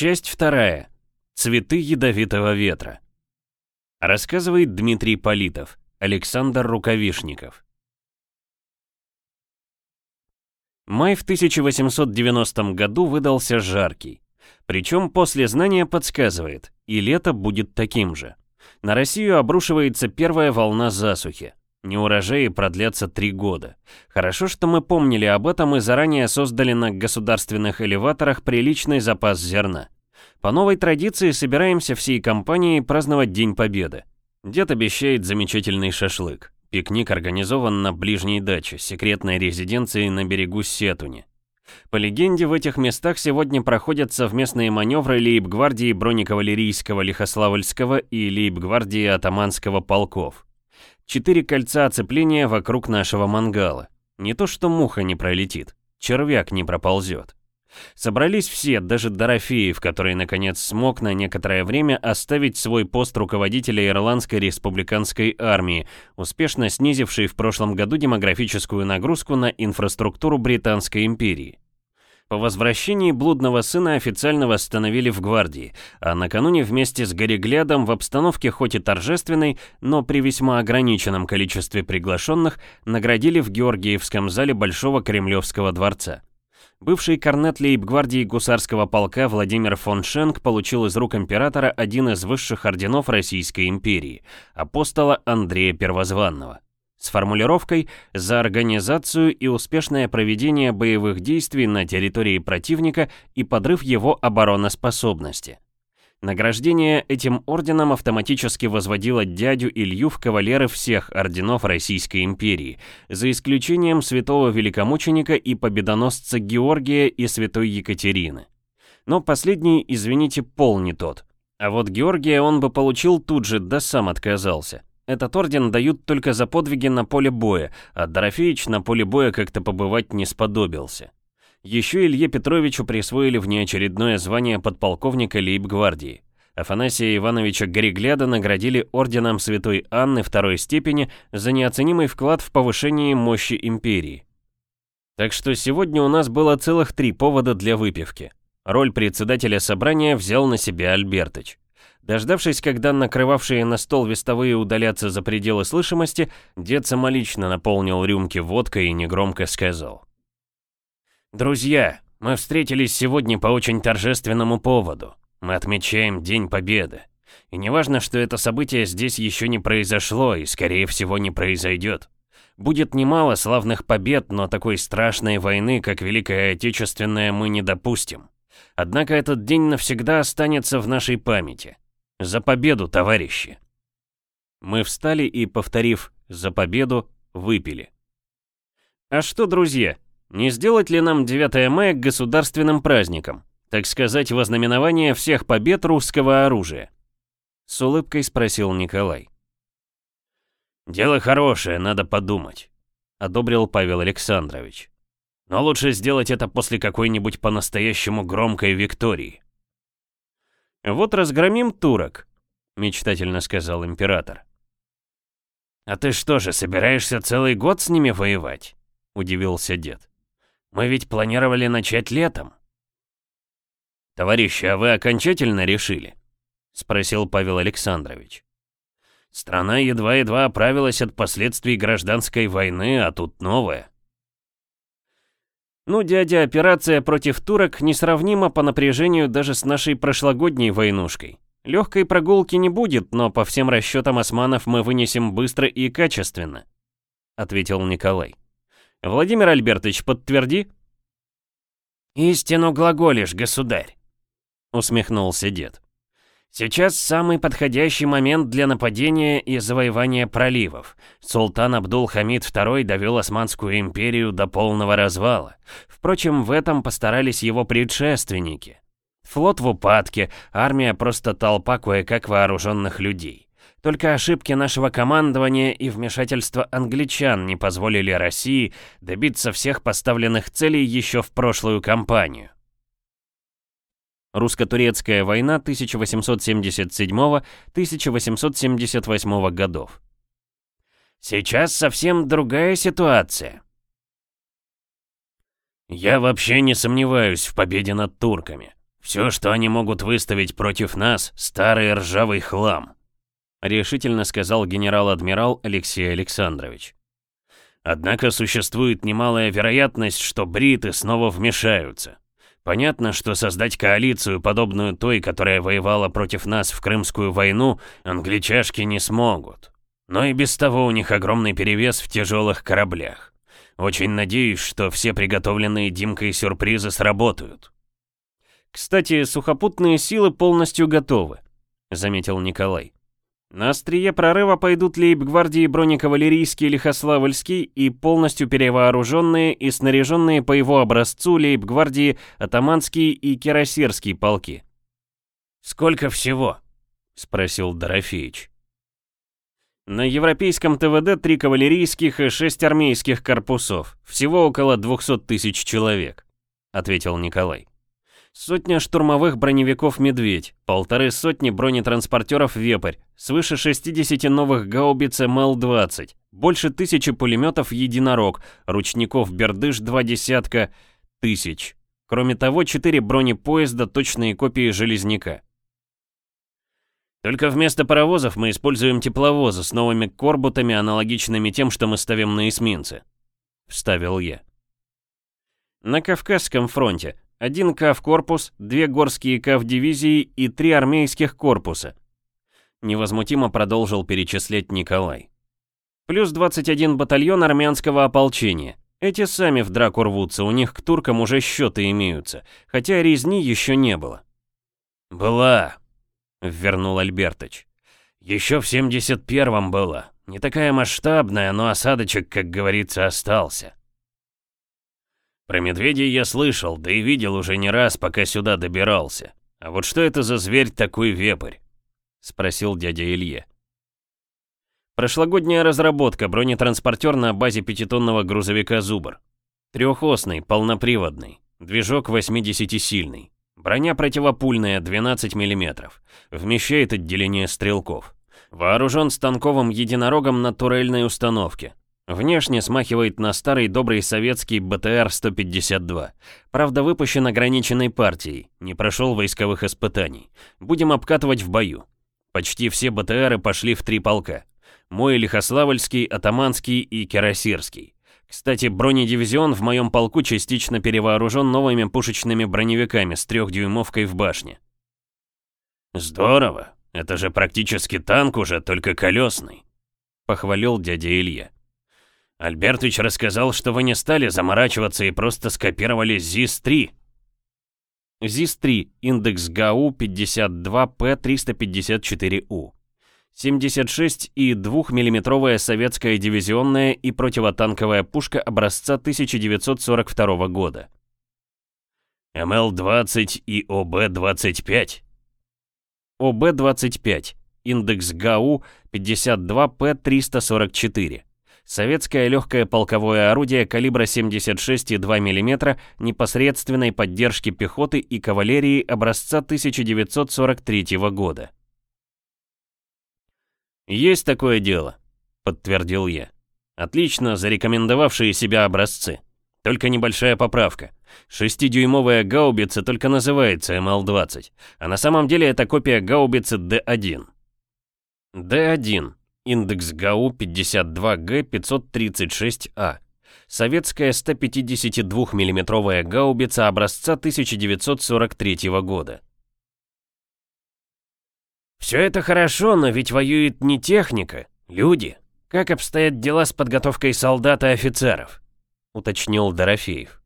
Часть вторая. Цветы ядовитого ветра. Рассказывает Дмитрий Политов, Александр Рукавишников. Май в 1890 году выдался жаркий. Причем после знания подсказывает, и лето будет таким же. На Россию обрушивается первая волна засухи. Неурожаи продлятся три года. Хорошо, что мы помнили об этом и заранее создали на государственных элеваторах приличный запас зерна. По новой традиции собираемся всей компанией праздновать День Победы. Дед обещает замечательный шашлык. Пикник организован на ближней даче, секретной резиденции на берегу Сетуни. По легенде, в этих местах сегодня проходят совместные маневры лейб-гвардии бронекавалерийского Лихославльского и лейб-гвардии атаманского полков. Четыре кольца оцепления вокруг нашего мангала. Не то что муха не пролетит, червяк не проползет. Собрались все, даже Дорофеев, который наконец смог на некоторое время оставить свой пост руководителя Ирландской республиканской армии, успешно снизивший в прошлом году демографическую нагрузку на инфраструктуру Британской империи. По возвращении блудного сына официально восстановили в гвардии, а накануне вместе с Гореглядом в обстановке хоть и торжественной, но при весьма ограниченном количестве приглашенных наградили в Георгиевском зале Большого Кремлевского дворца. Бывший корнет лейб-гвардии гусарского полка Владимир фон Шенк получил из рук императора один из высших орденов Российской империи – апостола Андрея Первозванного. С формулировкой «за организацию и успешное проведение боевых действий на территории противника и подрыв его обороноспособности». Награждение этим орденом автоматически возводило дядю Илью в кавалеры всех орденов Российской империи, за исключением святого великомученика и победоносца Георгия и святой Екатерины. Но последний, извините, пол не тот. А вот Георгия он бы получил тут же, да сам отказался. Этот орден дают только за подвиги на поле боя, а Дорофеич на поле боя как-то побывать не сподобился. Еще Илье Петровичу присвоили внеочередное звание подполковника лейб-гвардии. Афанасия Ивановича Горегляда наградили орденом Святой Анны второй степени за неоценимый вклад в повышение мощи империи. Так что сегодня у нас было целых три повода для выпивки. Роль председателя собрания взял на себя Альбертыч. Дождавшись, когда накрывавшие на стол вестовые удалятся за пределы слышимости, дед самолично наполнил рюмки водкой и негромко сказал. Друзья, мы встретились сегодня по очень торжественному поводу. Мы отмечаем День Победы. И не важно, что это событие здесь еще не произошло и, скорее всего, не произойдет. Будет немало славных побед, но такой страшной войны, как Великая Отечественная, мы не допустим. Однако этот день навсегда останется в нашей памяти. За победу, товарищи! Мы встали и, повторив «за победу», выпили. А что, друзья, не сделать ли нам 9 мая государственным праздником? Так сказать, вознаменование всех побед русского оружия? С улыбкой спросил Николай. «Дело хорошее, надо подумать», — одобрил Павел Александрович. «Но лучше сделать это после какой-нибудь по-настоящему громкой виктории». «Вот разгромим турок», — мечтательно сказал император. «А ты что же, собираешься целый год с ними воевать?» — удивился дед. Мы ведь планировали начать летом. Товарищи, а вы окончательно решили? Спросил Павел Александрович. Страна едва-едва оправилась от последствий гражданской войны, а тут новое. Ну, дядя, операция против турок несравнима по напряжению даже с нашей прошлогодней войнушкой. Легкой прогулки не будет, но по всем расчетам османов мы вынесем быстро и качественно, ответил Николай. Владимир Альбертович, подтверди. «Истину глаголишь, государь», — усмехнулся дед. «Сейчас самый подходящий момент для нападения и завоевания проливов. Султан Абдул-Хамид II довел Османскую империю до полного развала. Впрочем, в этом постарались его предшественники. Флот в упадке, армия просто толпа кое-как вооруженных людей. Только ошибки нашего командования и вмешательство англичан не позволили России добиться всех поставленных целей еще в прошлую кампанию. Русско-турецкая война 1877-1878 годов. Сейчас совсем другая ситуация. Я вообще не сомневаюсь в победе над турками, Все, что они могут выставить против нас, старый ржавый хлам», решительно сказал генерал-адмирал Алексей Александрович. Однако существует немалая вероятность, что бриты снова вмешаются. Понятно, что создать коалицию, подобную той, которая воевала против нас в Крымскую войну, англичашки не смогут. Но и без того у них огромный перевес в тяжелых кораблях. Очень надеюсь, что все приготовленные Димкой сюрпризы сработают. «Кстати, сухопутные силы полностью готовы», — заметил Николай. На острие прорыва пойдут лейб-гвардии бронекавалерийский Лихославльский и полностью перевооруженные и снаряженные по его образцу лейб-гвардии Атаманский и Кирасирский полки. «Сколько всего?» — спросил Дорофеич. На европейском ТВД три кавалерийских и шесть армейских корпусов, всего около 200 тысяч человек, ответил Николай. Сотня штурмовых броневиков «Медведь», полторы сотни бронетранспортеров «Вепрь», свыше 60 новых гаубиц МЛ-20, больше тысячи пулеметов «Единорог», ручников «Бердыш» два десятка тысяч. Кроме того, четыре бронепоезда, точные копии «Железняка». Только вместо паровозов мы используем тепловозы с новыми корбутами, аналогичными тем, что мы ставим на эсминцы. Вставил я. На Кавказском фронте один КАВ-корпус, две горские КАВ-дивизии и три армейских корпуса. Невозмутимо продолжил перечислять Николай. Плюс 21 батальон армянского ополчения. Эти сами в драку рвутся, у них к туркам уже счеты имеются, хотя резни еще не было. «Была», — вернул Альбертыч. «Еще в 71-м была. Не такая масштабная, но осадочек, как говорится, остался». Про медведей я слышал, да и видел уже не раз, пока сюда добирался. А вот что это за зверь такой вепрь? Спросил дядя Илье. Прошлогодняя разработка, бронетранспортер на базе пятитонного грузовика «Зубр». Трехосный, полноприводный, движок 80-сильный. Броня противопульная 12 мм. Вмещает отделение стрелков. Вооружен станковым единорогом на турельной установке. Внешне смахивает на старый добрый советский БТР-152. Правда, выпущен ограниченной партией, не прошел войсковых испытаний. Будем обкатывать в бою. Почти все БТРы пошли в три полка. Мой Лихославльский, Атаманский и Кирасирский. Кстати, бронедивизион в моем полку частично перевооружен новыми пушечными броневиками с трехдюймовкой в башне. Здорово, это же практически танк уже, только колесный, похвалил дядя Илья. Альбертович рассказал, что вы не стали заморачиваться и просто скопировали ЗИС-3. ЗИС-3, индекс ГАУ 52П354У. 76 и 2-мм советская дивизионная и противотанковая пушка образца 1942 года. МЛ-20 и ОБ-25. ОБ-25, индекс ГАУ 52П344. Советское легкое полковое орудие калибра 76,2 мм непосредственной поддержки пехоты и кавалерии образца 1943 года. «Есть такое дело», — подтвердил я. «Отлично зарекомендовавшие себя образцы. Только небольшая поправка. Шестидюймовая гаубица только называется МЛ-20, а на самом деле это копия гаубицы Д-1». Д-1 Индекс ГАУ 52Г536А. Советская 152 миллиметровая гаубица образца 1943 года. Все это хорошо, но ведь воюет не техника, люди. Как обстоят дела с подготовкой солдат и офицеров? Уточнил Дорофеев.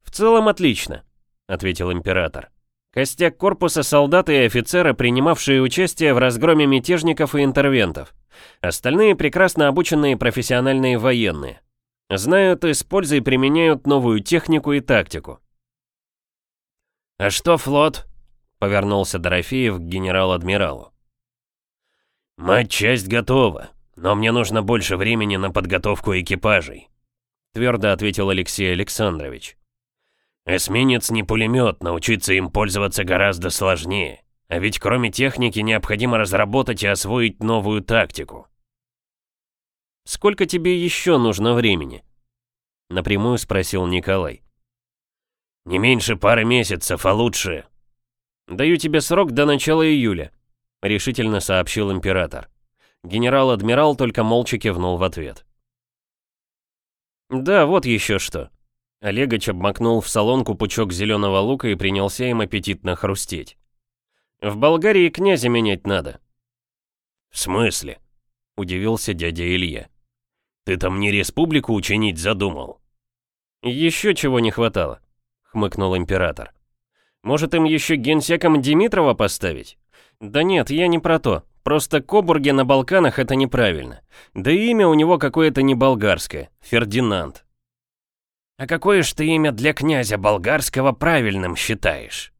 В целом отлично, ответил император. Костяк корпуса солдаты и офицеры, принимавшие участие в разгроме мятежников и интервентов. Остальные прекрасно обученные профессиональные военные. Знают и с пользой применяют новую технику и тактику. «А что флот?» — повернулся Дорофеев к генерал-адмиралу. «Мать-часть готова, но мне нужно больше времени на подготовку экипажей», — твердо ответил Алексей Александрович. «Эсминец не пулемет, научиться им пользоваться гораздо сложнее. А ведь кроме техники необходимо разработать и освоить новую тактику. «Сколько тебе еще нужно времени?» Напрямую спросил Николай. «Не меньше пары месяцев, а лучше «Даю тебе срок до начала июля», — решительно сообщил император. Генерал-адмирал только молча кивнул в ответ. «Да, вот еще что». Олегач обмакнул в солонку пучок зеленого лука и принялся им аппетитно хрустеть. «В Болгарии князя менять надо». «В смысле?» — удивился дядя Илья. «Ты там не республику учинить задумал?» «Еще чего не хватало», — хмыкнул император. «Может, им еще генсеком Димитрова поставить?» «Да нет, я не про то. Просто Кобурги на Балканах это неправильно. Да и имя у него какое-то не болгарское. Фердинанд». «А какое ж ты имя для князя болгарского правильным считаешь?»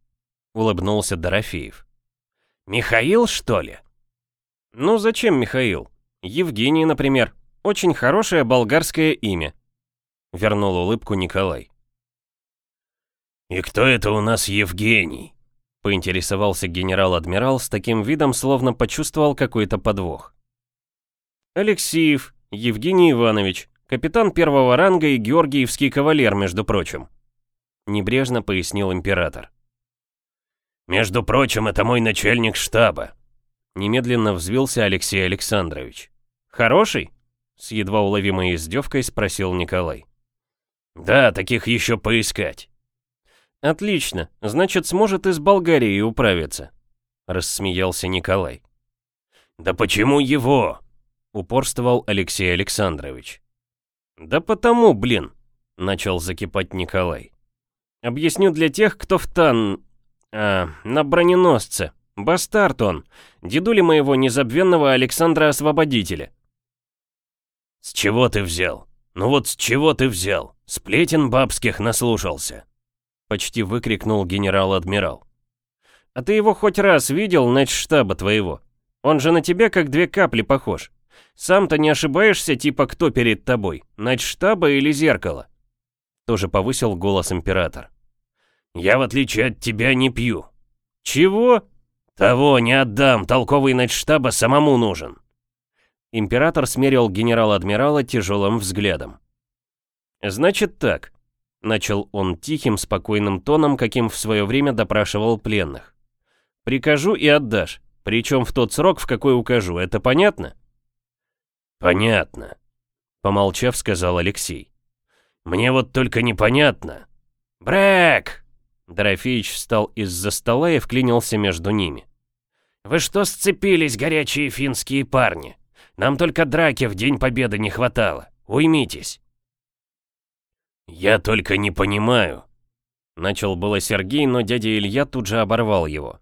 Улыбнулся Дорофеев. «Михаил, что ли?» «Ну зачем Михаил? Евгений, например. Очень хорошее болгарское имя. Вернул улыбку Николай. «И кто это у нас Евгений?» Поинтересовался генерал-адмирал с таким видом, словно почувствовал какой-то подвох. «Алексеев, Евгений Иванович, капитан первого ранга и георгиевский кавалер, между прочим», небрежно пояснил император. «Между прочим, это мой начальник штаба», немедленно взвился Алексей Александрович. «Хороший?» с едва уловимой издевкой спросил Николай. Да, таких еще поискать. Отлично, значит, сможет из Болгарии управиться. Рассмеялся Николай. Да почему его? Упорствовал Алексей Александрович. Да потому, блин, начал закипать Николай. Объясню для тех, кто в тан... А, на броненосце. Бастард он. Дедули моего незабвенного Александра Освободителя. С чего ты взял? Ну вот с чего ты взял? Сплетен бабских наслушался. Почти выкрикнул генерал-адмирал. А ты его хоть раз видел, штаба твоего? Он же на тебя как две капли похож. Сам-то не ошибаешься, типа кто перед тобой, штаба или зеркало? Тоже повысил голос император. Я в отличие от тебя не пью. Чего? Того не отдам, толковый штаба самому нужен. Император смерил генерал-адмирала тяжелым взглядом. «Значит так», — начал он тихим, спокойным тоном, каким в свое время допрашивал пленных. «Прикажу и отдашь, причем в тот срок, в какой укажу, это понятно?» «Понятно», — помолчав, сказал Алексей. «Мне вот только непонятно». «Брэк!» Дорофеич встал из-за стола и вклинился между ними. «Вы что сцепились, горячие финские парни? Нам только драки в День Победы не хватало. Уймитесь». «Я только не понимаю», — начал было Сергей, но дядя Илья тут же оборвал его.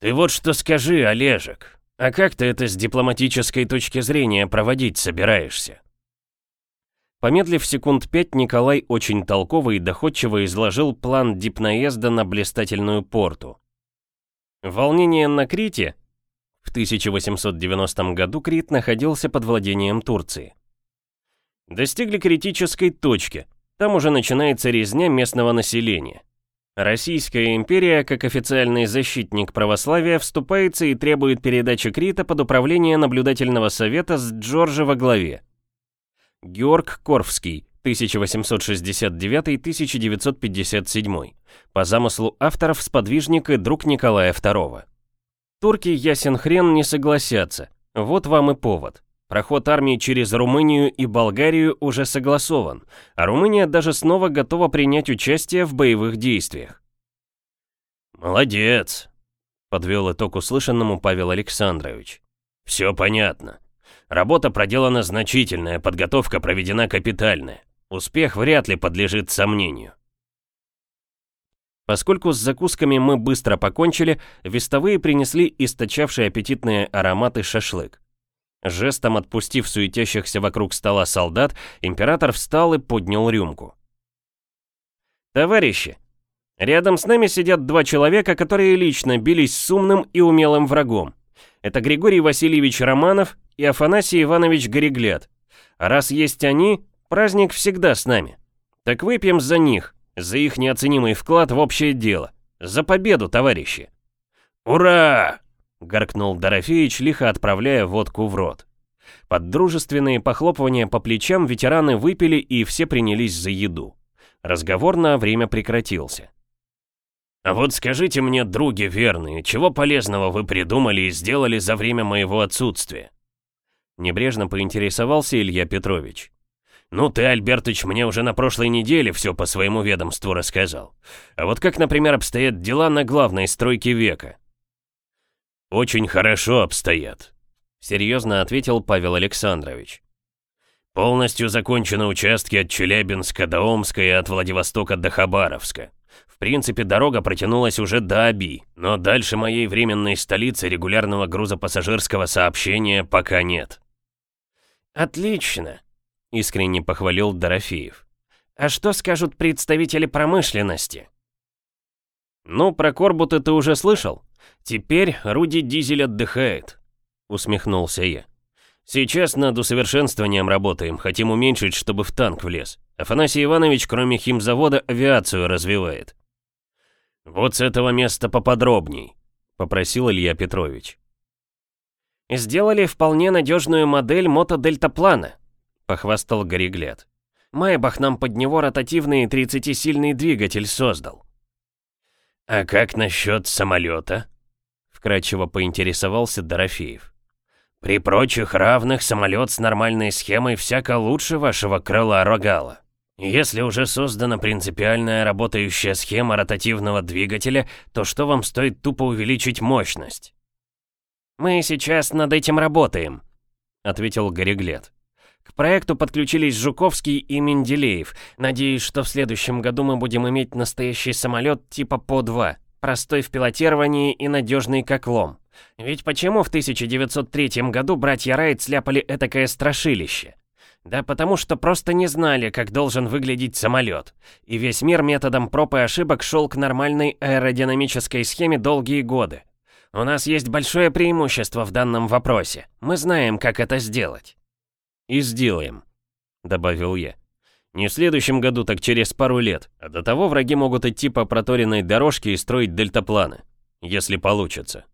«Ты вот что скажи, Олежек, а как ты это с дипломатической точки зрения проводить собираешься?» Помедлив секунд пять, Николай очень толково и доходчиво изложил план дипнаезда на блистательную порту. Волнение на Крите в 1890 году Крит находился под владением Турции. Достигли критической точки, там уже начинается резня местного населения. Российская империя, как официальный защитник православия, вступается и требует передачи Крита под управление наблюдательного совета с Джорджа во главе. Георг Корфский, 1869-1957, по замыслу авторов сподвижник и друг Николая II. Турки, ясен хрен, не согласятся. Вот вам и повод. Проход армии через Румынию и Болгарию уже согласован, а Румыния даже снова готова принять участие в боевых действиях. «Молодец», — подвел итог услышанному Павел Александрович. «Все понятно. Работа проделана значительная, подготовка проведена капитальная. Успех вряд ли подлежит сомнению. Поскольку с закусками мы быстро покончили, вестовые принесли источавшие аппетитные ароматы шашлык. Жестом отпустив суетящихся вокруг стола солдат, император встал и поднял рюмку. «Товарищи, рядом с нами сидят два человека, которые лично бились с умным и умелым врагом. Это Григорий Васильевич Романов и Афанасий Иванович Горегляд. А раз есть они, праздник всегда с нами. Так выпьем за них, за их неоценимый вклад в общее дело. За победу, товарищи!» «Ура!» — гаркнул Дорофеич, лихо отправляя водку в рот. Под дружественные похлопывания по плечам ветераны выпили и все принялись за еду. Разговор на время прекратился. «А вот скажите мне, други верные, чего полезного вы придумали и сделали за время моего отсутствия?» Небрежно поинтересовался Илья Петрович. «Ну ты, Альбертыч, мне уже на прошлой неделе все по своему ведомству рассказал. А вот как, например, обстоят дела на главной стройке века?» «Очень хорошо обстоят», — серьезно ответил Павел Александрович. «Полностью закончены участки от Челябинска до Омска и от Владивостока до Хабаровска. В принципе, дорога протянулась уже до Аби, но дальше моей временной столицы регулярного грузопассажирского сообщения пока нет. «Отлично!» — искренне похвалил Дорофеев. «А что скажут представители промышленности?» «Ну, про Корбута ты уже слышал? Теперь Руди Дизель отдыхает», — усмехнулся я. «Сейчас над усовершенствованием работаем, хотим уменьшить, чтобы в танк влез. Афанасий Иванович, кроме химзавода, авиацию развивает». «Вот с этого места поподробней», — попросил Илья Петрович. «Сделали вполне надежную модель мотодельтаплана», — похвастал Горегляд. «Майбах нам под него ротативный 30-сильный двигатель создал». «А как насчет самолета?» — вкратчиво поинтересовался Дорофеев. «При прочих равных самолет с нормальной схемой всяко лучше вашего крыла-рогала». Если уже создана принципиальная работающая схема ротативного двигателя, то что вам стоит тупо увеличить мощность? «Мы сейчас над этим работаем», — ответил Гореглет. «К проекту подключились Жуковский и Менделеев. Надеюсь, что в следующем году мы будем иметь настоящий самолет типа По-2, простой в пилотировании и надежный как лом. Ведь почему в 1903 году братья Райт сляпали этакое страшилище? Да потому что просто не знали, как должен выглядеть самолет. И весь мир методом проб и ошибок шел к нормальной аэродинамической схеме долгие годы. У нас есть большое преимущество в данном вопросе. Мы знаем, как это сделать. И сделаем, добавил я. Не в следующем году, так через пару лет. А до того враги могут идти по проторенной дорожке и строить дельтапланы. Если получится.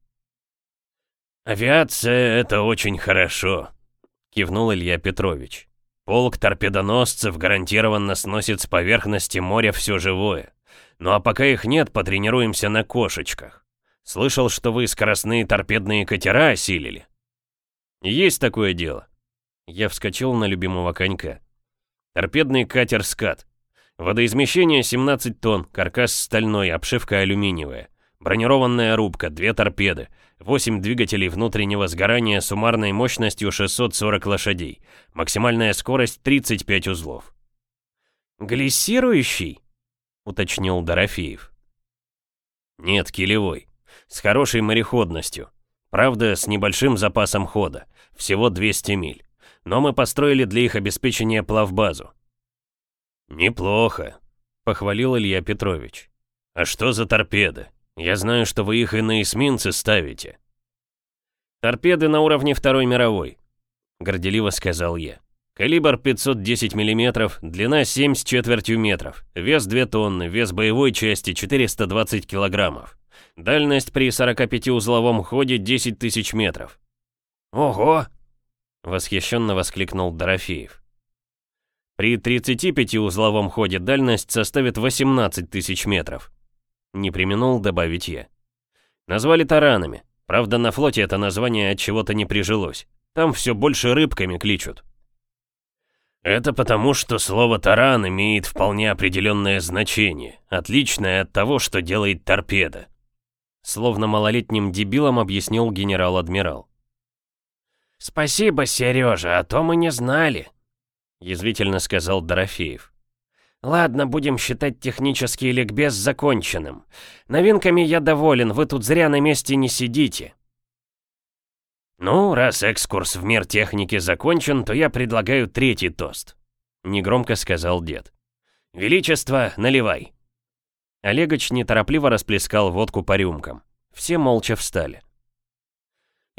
«Авиация — это очень хорошо», — кивнул Илья Петрович. Полк торпедоносцев гарантированно сносит с поверхности моря все живое. Ну а пока их нет, потренируемся на кошечках. Слышал, что вы скоростные торпедные катера осилили. Есть такое дело. Я вскочил на любимого конька. Торпедный катер «Скат». Водоизмещение 17 тонн, каркас стальной, обшивка алюминиевая. Бронированная рубка, две торпеды, 8 двигателей внутреннего сгорания суммарной мощностью 640 лошадей, максимальная скорость 35 узлов. «Глиссирующий?» — уточнил Дорофеев. «Нет, килевой. С хорошей мореходностью. Правда, с небольшим запасом хода. Всего 200 миль. Но мы построили для их обеспечения плавбазу». «Неплохо», — похвалил Илья Петрович. «А что за торпеды?» Я знаю, что вы их и на эсминцы ставите. Торпеды на уровне Второй мировой, горделиво сказал я. Калибр 510 мм, длина 7 с четвертью метров, вес 2 тонны, вес боевой части 420 килограммов. Дальность при 45-узловом ходе 10 тысяч метров. «Ого!» — восхищенно воскликнул Дорофеев. При 35-узловом ходе дальность составит 18 тысяч метров. Не применул добавить я. Назвали таранами. Правда, на флоте это название от чего-то не прижилось. Там все больше рыбками кличут. Это потому, что слово «таран» имеет вполне определенное значение, отличное от того, что делает торпеда. Словно малолетним дебилом объяснил генерал-адмирал. «Спасибо, Сережа, а то мы не знали», — язвительно сказал Дорофеев. Ладно, будем считать технический ликбез законченным. Новинками я доволен, вы тут зря на месте не сидите. Ну, раз экскурс в мир техники закончен, то я предлагаю третий тост. Негромко сказал дед. Величество, наливай. Олегович неторопливо расплескал водку по рюмкам. Все молча встали.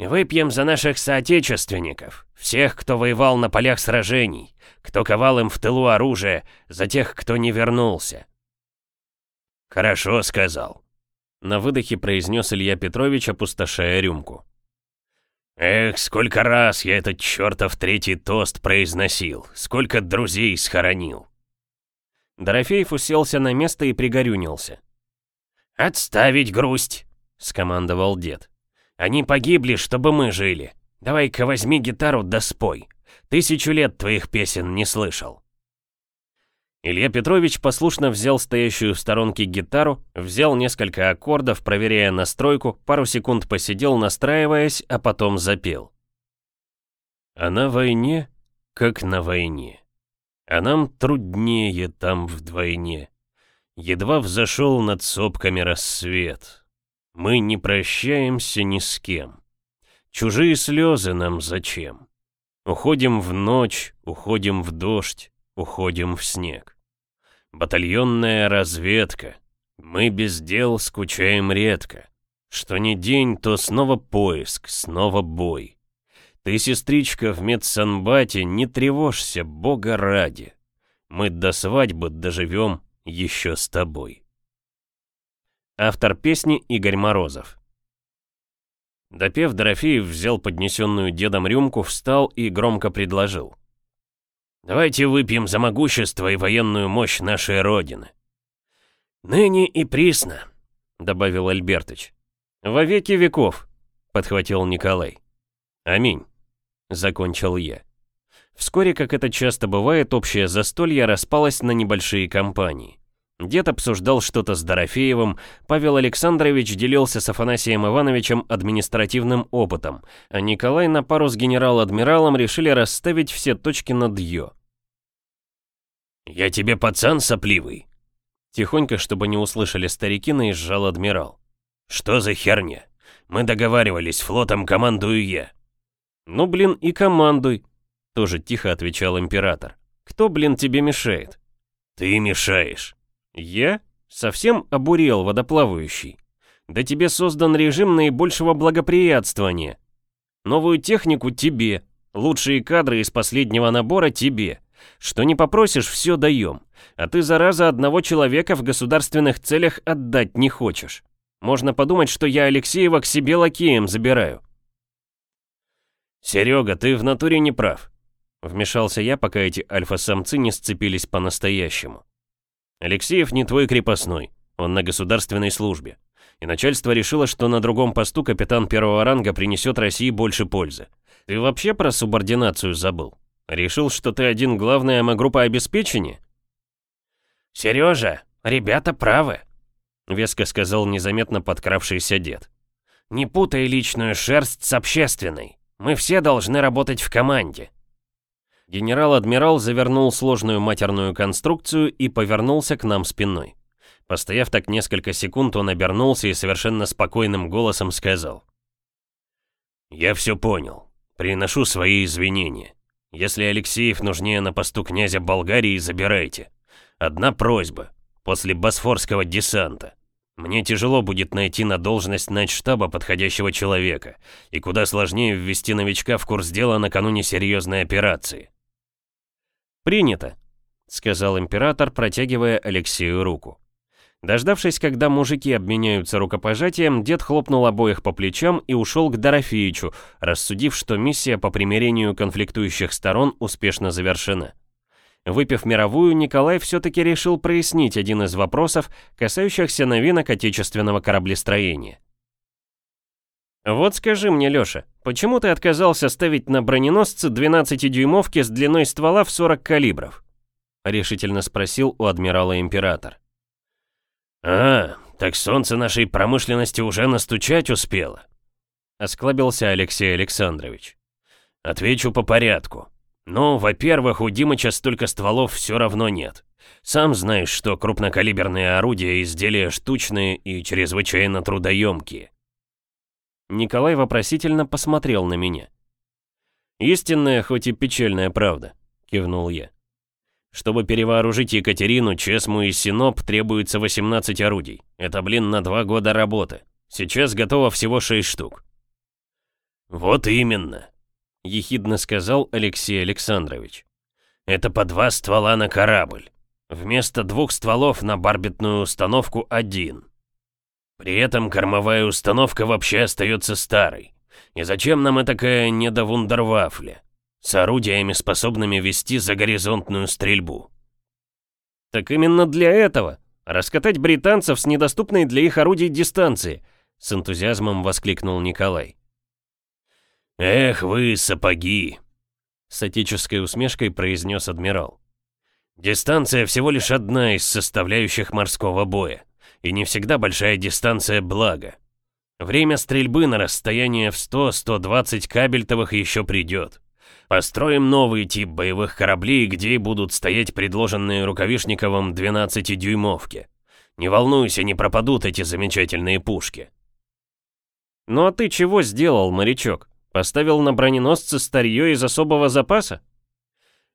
Выпьем за наших соотечественников, всех, кто воевал на полях сражений, кто ковал им в тылу оружие, за тех, кто не вернулся. Хорошо сказал. На выдохе произнес Илья Петрович, опустошая рюмку. Эх, сколько раз я этот чертов третий тост произносил, сколько друзей схоронил. Дорофеев уселся на место и пригорюнился. «Отставить грусть!» — скомандовал дед. «Они погибли, чтобы мы жили. Давай-ка возьми гитару да спой. Тысячу лет твоих песен не слышал». Илья Петрович послушно взял стоящую в сторонке гитару, взял несколько аккордов, проверяя настройку, пару секунд посидел, настраиваясь, а потом запел. «А на войне, как на войне, а нам труднее там вдвойне. Едва взошел над сопками рассвет. Мы не прощаемся ни с кем. Чужие слезы нам зачем? Уходим в ночь, уходим в дождь, уходим в снег. Батальонная разведка. Мы без дел скучаем редко. Что ни день, то снова поиск, снова бой. Ты, сестричка, в медсанбате, не тревожься, бога ради. Мы до свадьбы доживем еще с тобой. Автор песни Игорь Морозов. Допев, Дорофеев взял поднесенную дедом рюмку, встал и громко предложил. Давайте выпьем за могущество и военную мощь нашей Родины. Ныне и присно, добавил Альбертыч. Во веки веков, подхватил Николай. Аминь, закончил я. Вскоре, как это часто бывает, общее застолье распалось на небольшие компании. Дед обсуждал что-то с Дорофеевым, Павел Александрович делился с Афанасием Ивановичем административным опытом, а Николай на пару с генерал-адмиралом решили расставить все точки над «ё». «Я тебе пацан сопливый!» Тихонько, чтобы не услышали старики, наезжал адмирал. «Что за херня? Мы договаривались, флотом командую я». «Ну, блин, и командуй», — тоже тихо отвечал император. «Кто, блин, тебе мешает?» «Ты мешаешь». «Я? Совсем обурел водоплавающий. Да тебе создан режим наибольшего благоприятствования. Новую технику тебе, лучшие кадры из последнего набора тебе. Что не попросишь, все даем. А ты, зараза, одного человека в государственных целях отдать не хочешь. Можно подумать, что я Алексеева к себе лакеем забираю». «Серега, ты в натуре не прав», — вмешался я, пока эти альфа-самцы не сцепились по-настоящему. Алексеев не твой крепостной, он на государственной службе. И начальство решило, что на другом посту капитан первого ранга принесет России больше пользы. Ты вообще про субординацию забыл? Решил, что ты один главная АМ-группа обеспечения? Сережа, ребята правы, веско сказал незаметно подкравшийся дед. Не путай личную шерсть с общественной. Мы все должны работать в команде. Генерал-адмирал завернул сложную матерную конструкцию и повернулся к нам спиной. Постояв так несколько секунд, он обернулся и совершенно спокойным голосом сказал. «Я все понял. Приношу свои извинения. Если Алексеев нужнее на посту князя Болгарии, забирайте. Одна просьба. После босфорского десанта. Мне тяжело будет найти на должность начштаба подходящего человека, и куда сложнее ввести новичка в курс дела накануне серьезной операции. «Принято», — сказал император, протягивая Алексею руку. Дождавшись, когда мужики обменяются рукопожатием, дед хлопнул обоих по плечам и ушел к Дорофеичу, рассудив, что миссия по примирению конфликтующих сторон успешно завершена. Выпив мировую, Николай все-таки решил прояснить один из вопросов, касающихся новинок отечественного кораблестроения. «Вот скажи мне, Лёша, почему ты отказался ставить на броненосцы 12-дюймовки с длиной ствола в 40 калибров?» Решительно спросил у адмирала император. «А, так солнце нашей промышленности уже настучать успело», осклабился Алексей Александрович. «Отвечу по порядку. Ну, во-первых, у Димыча столько стволов все равно нет. Сам знаешь, что крупнокалиберные орудия изделия штучные и чрезвычайно трудоемкие. Николай вопросительно посмотрел на меня. «Истинная, хоть и печальная правда», — кивнул я. «Чтобы перевооружить Екатерину, Чесму и Синоп требуется 18 орудий. Это, блин, на два года работы. Сейчас готово всего 6 штук». «Вот именно», — ехидно сказал Алексей Александрович. «Это по два ствола на корабль. Вместо двух стволов на барбитную установку один. При этом кормовая установка вообще остается старой. И зачем нам такая недовундервафля? С орудиями, способными вести за горизонтную стрельбу. Так именно для этого, Раскатать британцев с недоступной для их орудий дистанции!» С энтузиазмом воскликнул Николай. «Эх вы, сапоги!» С отеческой усмешкой произнес адмирал. «Дистанция всего лишь одна из составляющих морского боя. И не всегда большая дистанция благо. Время стрельбы на расстояние в 100-120 кабельтовых еще придет. Построим новый тип боевых кораблей, где будут стоять предложенные Рукавишниковым 12-дюймовки. Не волнуйся, не пропадут эти замечательные пушки. Ну а ты чего сделал, морячок? Поставил на броненосцы старье из особого запаса?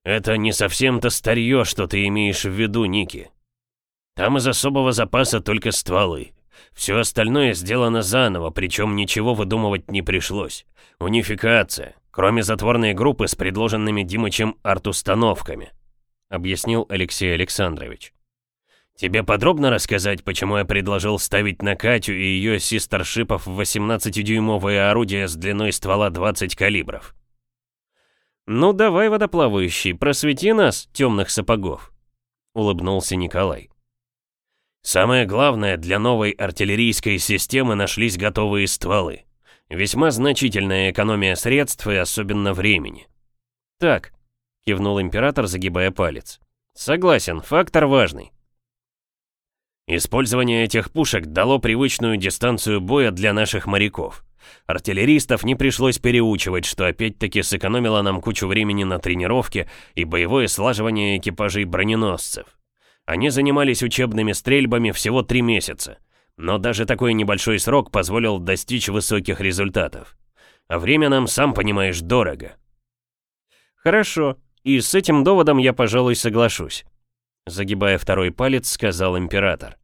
Это не совсем-то старье, что ты имеешь в виду, Ники. Там из особого запаса только стволы. Все остальное сделано заново, причем ничего выдумывать не пришлось. Унификация, кроме затворной группы с предложенными Димычем арт-установками, объяснил Алексей Александрович. Тебе подробно рассказать, почему я предложил ставить на Катю и ее систершипов 18-дюймовые орудия с длиной ствола 20 калибров? «Ну давай, водоплавающий, просвети нас, темных сапогов», — улыбнулся Николай. Самое главное, для новой артиллерийской системы нашлись готовые стволы. Весьма значительная экономия средств и особенно времени. «Так», — кивнул император, загибая палец. «Согласен, фактор важный. Использование этих пушек дало привычную дистанцию боя для наших моряков. Артиллеристов не пришлось переучивать, что опять-таки сэкономило нам кучу времени на тренировке и боевое слаживание экипажей броненосцев. Они занимались учебными стрельбами всего три месяца, но даже такой небольшой срок позволил достичь высоких результатов. А время нам, сам понимаешь, дорого. Хорошо, и с этим доводом я, пожалуй, соглашусь. Загибая второй палец, сказал император.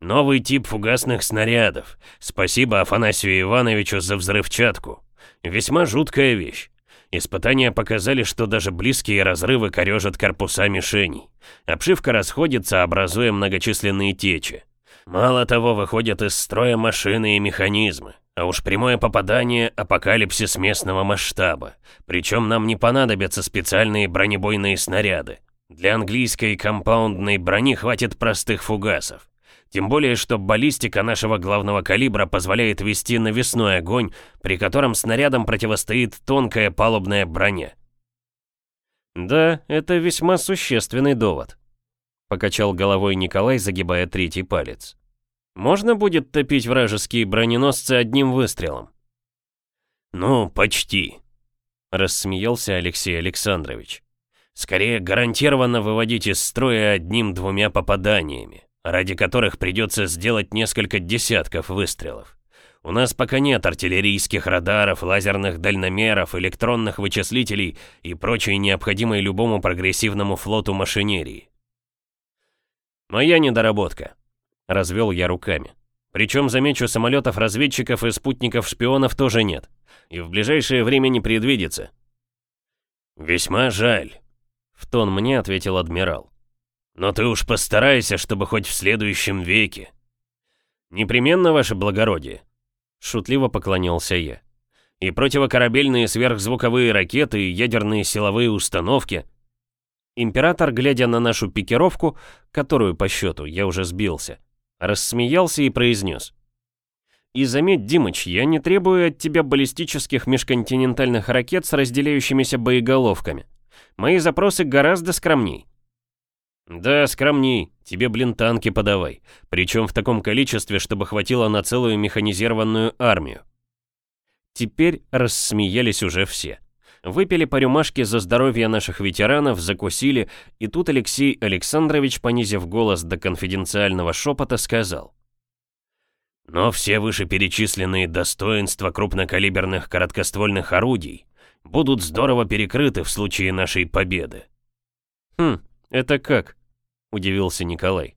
Новый тип фугасных снарядов. Спасибо Афанасию Ивановичу за взрывчатку. Весьма жуткая вещь. Испытания показали, что даже близкие разрывы корежат корпуса мишеней. Обшивка расходится, образуя многочисленные течи. Мало того, выходят из строя машины и механизмы. А уж прямое попадание – апокалипсис местного масштаба. Причем нам не понадобятся специальные бронебойные снаряды. Для английской компаундной брони хватит простых фугасов. Тем более, что баллистика нашего главного калибра позволяет вести навесной огонь, при котором снарядам противостоит тонкая палубная броня. «Да, это весьма существенный довод», — покачал головой Николай, загибая третий палец. «Можно будет топить вражеские броненосцы одним выстрелом?» «Ну, почти», — рассмеялся Алексей Александрович. «Скорее гарантированно выводить из строя одним-двумя попаданиями ради которых придется сделать несколько десятков выстрелов. У нас пока нет артиллерийских радаров, лазерных дальномеров, электронных вычислителей и прочей необходимой любому прогрессивному флоту машинерии. Моя недоработка. Развел я руками. Причем, замечу, самолетов-разведчиков и спутников-шпионов тоже нет. И в ближайшее время не предвидится. «Весьма жаль», — в тон мне ответил адмирал. Но ты уж постарайся, чтобы хоть в следующем веке. Непременно, ваше благородие. Шутливо поклонился я. И противокорабельные сверхзвуковые ракеты, и ядерные силовые установки. Император, глядя на нашу пикировку, которую по счету я уже сбился, рассмеялся и произнес. И заметь, Димыч, я не требую от тебя баллистических межконтинентальных ракет с разделяющимися боеголовками. Мои запросы гораздо скромней. «Да, скромней. Тебе, блин, танки подавай. Причем в таком количестве, чтобы хватило на целую механизированную армию». Теперь рассмеялись уже все. Выпили по рюмашке за здоровье наших ветеранов, закусили, и тут Алексей Александрович, понизив голос до конфиденциального шепота, сказал. «Но все вышеперечисленные достоинства крупнокалиберных короткоствольных орудий будут здорово перекрыты в случае нашей победы». «Хм, это как?» — удивился Николай.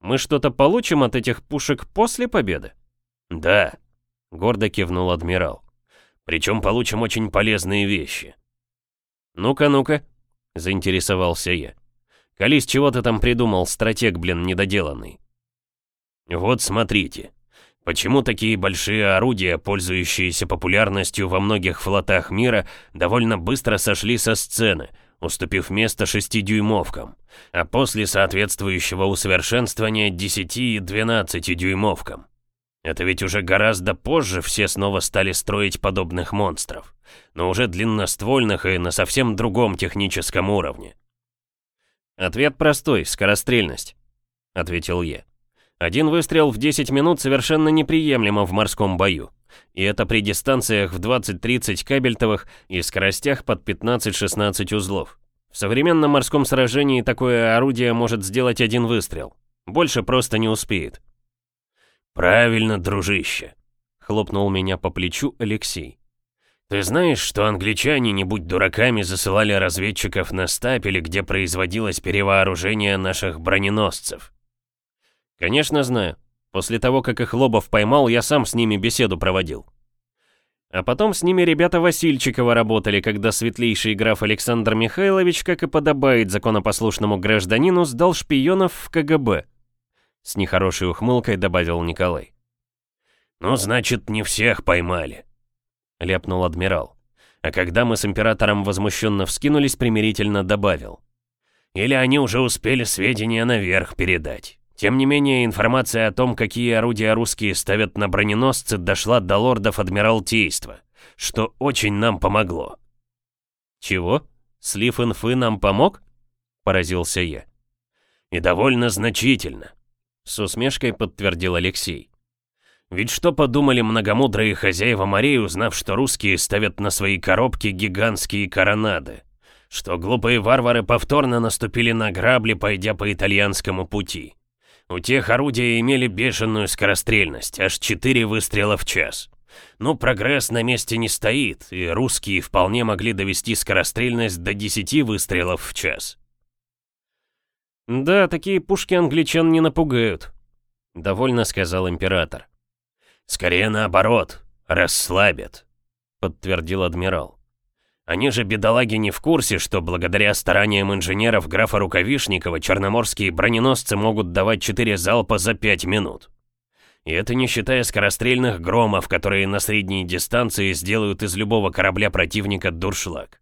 «Мы что-то получим от этих пушек после победы?» «Да», — гордо кивнул адмирал. «Причем получим очень полезные вещи». «Ну-ка, ну-ка», — заинтересовался я. «Колись, чего ты там придумал, стратег, блин, недоделанный?» «Вот смотрите. Почему такие большие орудия, пользующиеся популярностью во многих флотах мира, довольно быстро сошли со сцены, уступив место 6-дюймовкам, а после соответствующего усовершенствования 10 и 12-дюймовкам. Это ведь уже гораздо позже все снова стали строить подобных монстров, но уже длинноствольных и на совсем другом техническом уровне. «Ответ простой, скорострельность», — ответил я. «Один выстрел в 10 минут совершенно неприемлемо в морском бою. И это при дистанциях в 20-30 кабельтовых и скоростях под 15-16 узлов. В современном морском сражении такое орудие может сделать один выстрел. Больше просто не успеет. «Правильно, дружище», — хлопнул меня по плечу Алексей. «Ты знаешь, что англичане, не будь дураками, засылали разведчиков на стапели, где производилось перевооружение наших броненосцев?» «Конечно знаю. После того, как их Лобов поймал, я сам с ними беседу проводил. А потом с ними ребята Васильчикова работали, когда светлейший граф Александр Михайлович, как и подобает законопослушному гражданину, сдал шпионов в КГБ. С нехорошей ухмылкой добавил Николай. «Ну, значит, не всех поймали», — ляпнул адмирал. А когда мы с императором возмущенно вскинулись, примирительно добавил. «Или они уже успели сведения наверх передать». Тем не менее, информация о том, какие орудия русские ставят на броненосцы, дошла до лордов Адмиралтейства, что очень нам помогло. «Чего? Слив инфы нам помог?» – поразился я. «И довольно значительно», – с усмешкой подтвердил Алексей. Ведь что подумали многомудрые хозяева морей, узнав, что русские ставят на свои коробки гигантские коронады? Что глупые варвары повторно наступили на грабли, пойдя по итальянскому пути? У тех орудия имели бешеную скорострельность, аж 4 выстрела в час. Но прогресс на месте не стоит, и русские вполне могли довести скорострельность до 10 выстрелов в час. «Да, такие пушки англичан не напугают», — довольно сказал император. «Скорее наоборот, расслабят», — подтвердил адмирал. Они же, бедолаги, не в курсе, что благодаря стараниям инженеров графа Рукавишникова черноморские броненосцы могут давать 4 залпа за 5 минут. И это не считая скорострельных громов, которые на средней дистанции сделают из любого корабля противника дуршлаг.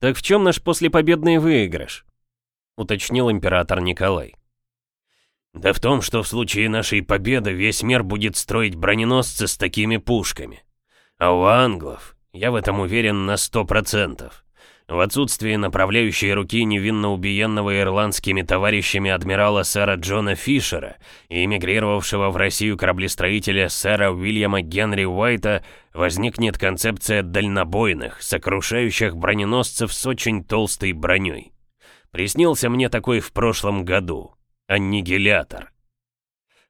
«Так в чем наш послепобедный выигрыш?» — уточнил император Николай. «Да в том, что в случае нашей победы весь мир будет строить броненосцы с такими пушками. А у англов я в этом уверен на сто процентов. В отсутствие направляющей руки невинно убиенного ирландскими товарищами адмирала сэра Джона Фишера и эмигрировавшего в Россию кораблестроителя сэра Уильяма Генри Уайта возникнет концепция дальнобойных, сокрушающих броненосцев с очень толстой броней. Приснился мне такой в прошлом году. Аннигилятор.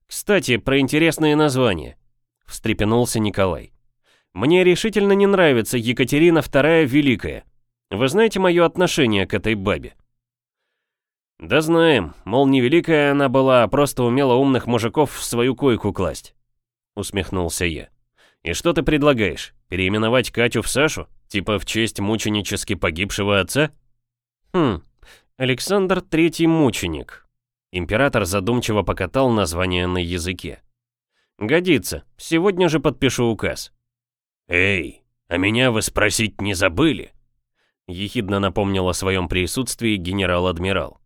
Кстати, про интересные названия. Встрепенулся Николай. Мне решительно не нравится Екатерина II Великая. Вы знаете мое отношение к этой бабе?» «Да знаем, мол, не великая она была, а просто умела умных мужиков в свою койку класть», — усмехнулся я. «И что ты предлагаешь, переименовать Катю в Сашу, типа в честь мученически погибшего отца?» «Хм, Александр Третий Мученик». Император задумчиво покатал название на языке. «Годится, сегодня же подпишу указ». «Эй, а меня вы спросить не забыли?» Ехидно напомнил о своем присутствии генерал-адмирал.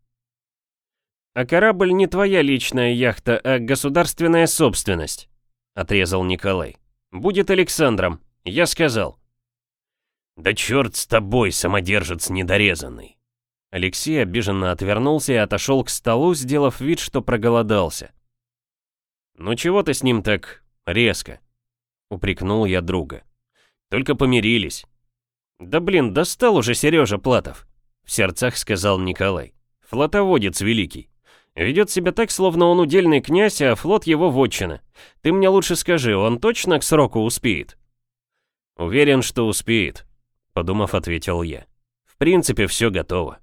«А корабль не твоя личная яхта, а государственная собственность», — отрезал Николай. «Будет Александром, я сказал». «Да черт с тобой, самодержец недорезанный!» Алексей обиженно отвернулся и отошел к столу, сделав вид, что проголодался. «Ну чего ты с ним так резко?» — упрекнул я друга. Только помирились. Да блин, достал уже Сережа Платов, в сердцах сказал Николай. Флотоводец великий. Ведет себя так, словно он удельный князь, а флот его вотчина. Ты мне лучше скажи, он точно к сроку успеет? Уверен, что успеет, подумав, ответил я. В принципе, все готово.